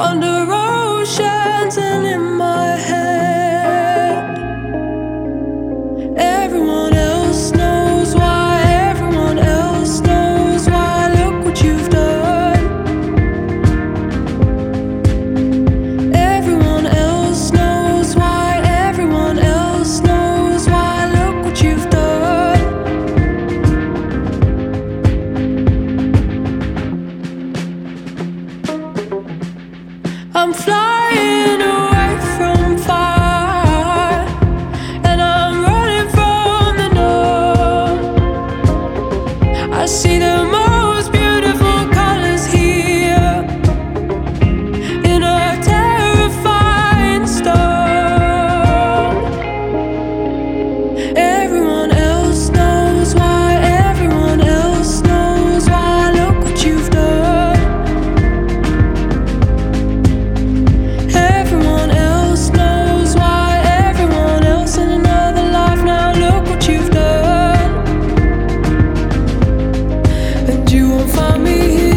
Under oceans and in my head. Everyone Away. you won't find me here.